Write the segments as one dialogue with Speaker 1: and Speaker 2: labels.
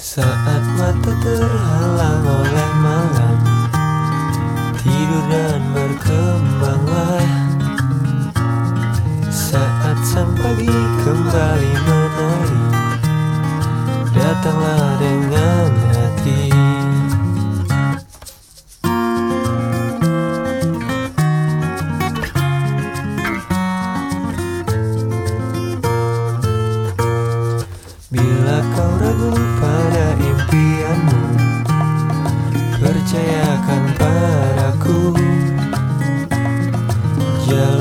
Speaker 1: Saat mata terhalang oleh malam Tidur dan berkembanglah Saat sampai pagi kembali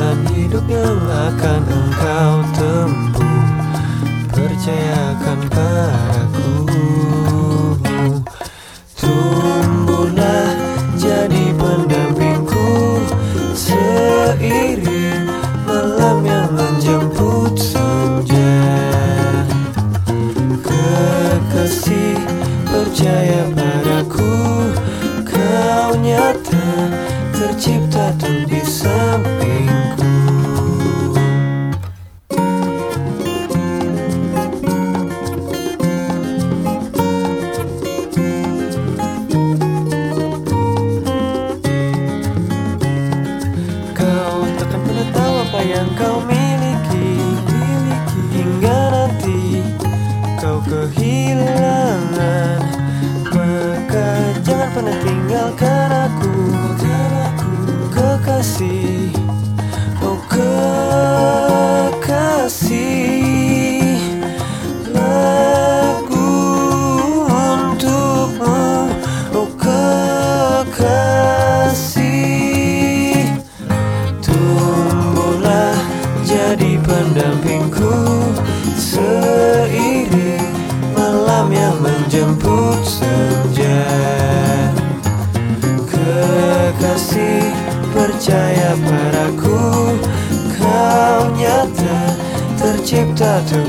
Speaker 1: Jalan hidup yang akan engkau tempuh. Percayakan padaku. Tumbuhlah jadi pendampingku. Seiring malam yang menjemput senja Kekasih percaya padaku. Kau nyata tercipta tuh di sampingku. Kau takkan pernah tahu apa yang kau miliki Hingga nanti kau kehilangan pendampingku Seiring malam yang menjemput senja. Kekasih percaya padaku Kau nyata tercipta untuk